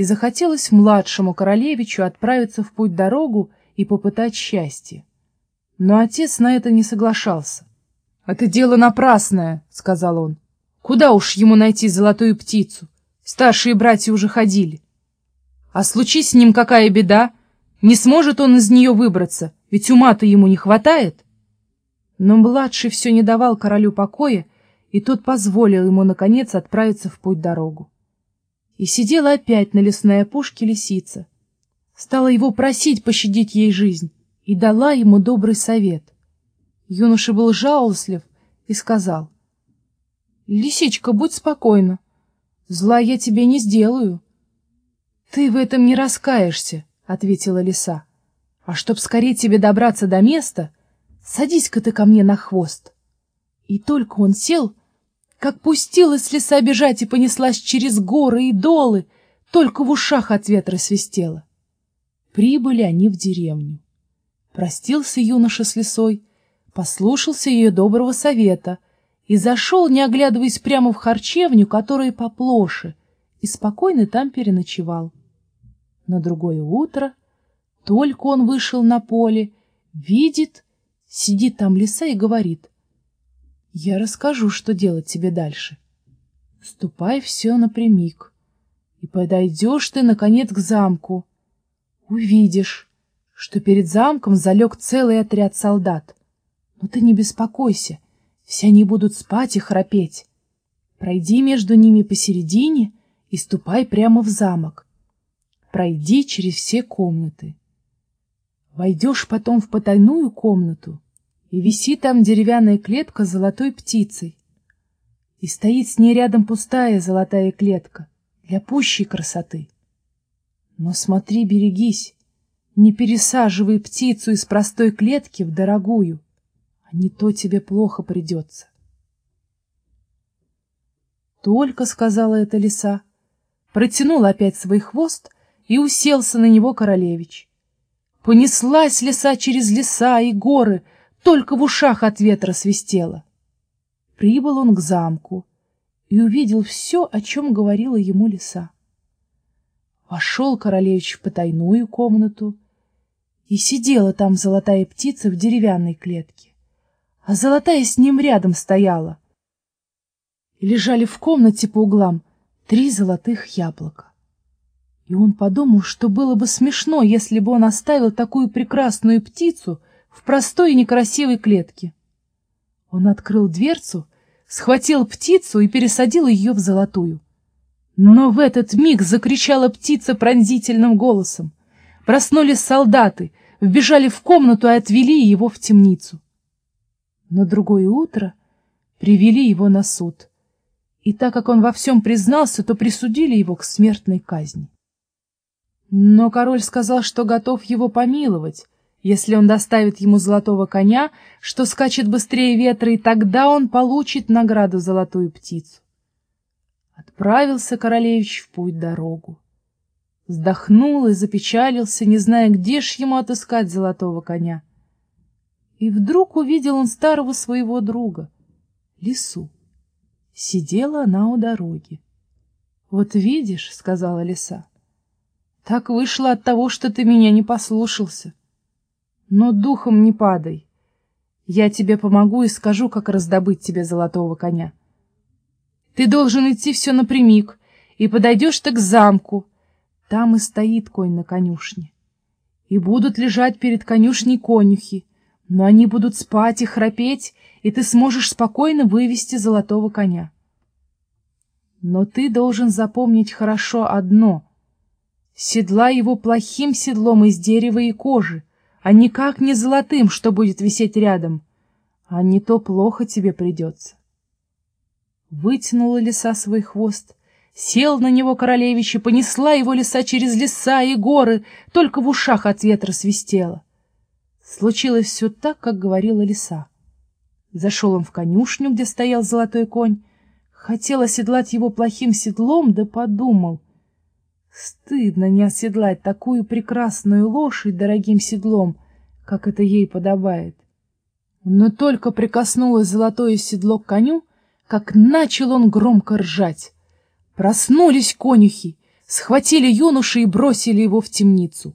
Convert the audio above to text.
и захотелось младшему королевичу отправиться в путь-дорогу и попытать счастье. Но отец на это не соглашался. — Это дело напрасное, — сказал он. — Куда уж ему найти золотую птицу? Старшие братья уже ходили. А случись с ним какая беда, не сможет он из нее выбраться, ведь ума-то ему не хватает. Но младший все не давал королю покоя, и тот позволил ему, наконец, отправиться в путь-дорогу. И сидела опять на лесной опушке лисица. Стала его просить пощадить ей жизнь, и дала ему добрый совет. Юноша был жалостлив и сказал, «Лисичка, будь спокойна, зла я тебе не сделаю». «Ты в этом не раскаешься», — ответила лиса. «А чтоб скорее тебе добраться до места, садись-ка ты ко мне на хвост». И только он сел, как пустилась лиса бежать и понеслась через горы и долы, только в ушах от ветра свистела. Прибыли они в деревню. Простился юноша с лисой, послушался ее доброго совета и зашел, не оглядываясь прямо в харчевню, которая поплоше, и спокойно там переночевал. На другое утро только он вышел на поле, видит, сидит там лиса и говорит, я расскажу, что делать тебе дальше. Ступай все напрямик, и подойдешь ты, наконец, к замку. Увидишь, что перед замком залег целый отряд солдат. Но ты не беспокойся, все они будут спать и храпеть. Пройди между ними посередине и ступай прямо в замок. Пройди через все комнаты. Войдешь потом в потайную комнату, и висит там деревянная клетка с золотой птицей. И стоит с ней рядом пустая золотая клетка для пущей красоты. Но смотри, берегись, не пересаживай птицу из простой клетки в дорогую, а не то тебе плохо придется. Только сказала эта лиса, протянул опять свой хвост и уселся на него королевич. Понеслась лиса через леса и горы, только в ушах от ветра свистело. Прибыл он к замку и увидел все, о чем говорила ему лиса. Вошел королевич в потайную комнату, и сидела там золотая птица в деревянной клетке, а золотая с ним рядом стояла. И лежали в комнате по углам три золотых яблока. И он подумал, что было бы смешно, если бы он оставил такую прекрасную птицу — в простой и некрасивой клетке. Он открыл дверцу, схватил птицу и пересадил ее в золотую. Но в этот миг закричала птица пронзительным голосом. Проснулись солдаты, вбежали в комнату и отвели его в темницу. На другое утро привели его на суд, и так как он во всем признался, то присудили его к смертной казни. Но король сказал, что готов его помиловать, если он доставит ему золотого коня, что скачет быстрее ветра, и тогда он получит награду золотую птицу. Отправился королевич в путь-дорогу. Вздохнул и запечалился, не зная, где ж ему отыскать золотого коня. И вдруг увидел он старого своего друга, лису. Сидела она у дороги. — Вот видишь, — сказала лиса, — так вышло от того, что ты меня не послушался. Но духом не падай. Я тебе помогу и скажу, как раздобыть тебе золотого коня. Ты должен идти все напрямик, и подойдешь ты к замку. Там и стоит конь на конюшне. И будут лежать перед конюшней конюхи, но они будут спать и храпеть, и ты сможешь спокойно вывести золотого коня. Но ты должен запомнить хорошо одно — седла его плохим седлом из дерева и кожи, а никак не золотым, что будет висеть рядом, а не то плохо тебе придется. Вытянула лиса свой хвост, сел на него королевич и понесла его лиса через леса и горы, только в ушах от ветра свистела. Случилось все так, как говорила лиса. Зашел он в конюшню, где стоял золотой конь, хотел оседлать его плохим седлом, да подумал — Стыдно не оседлать такую прекрасную лошадь дорогим седлом, как это ей подобает. Но только прикоснулось золотое седло к коню, как начал он громко ржать. Проснулись конюхи, схватили юноши и бросили его в темницу.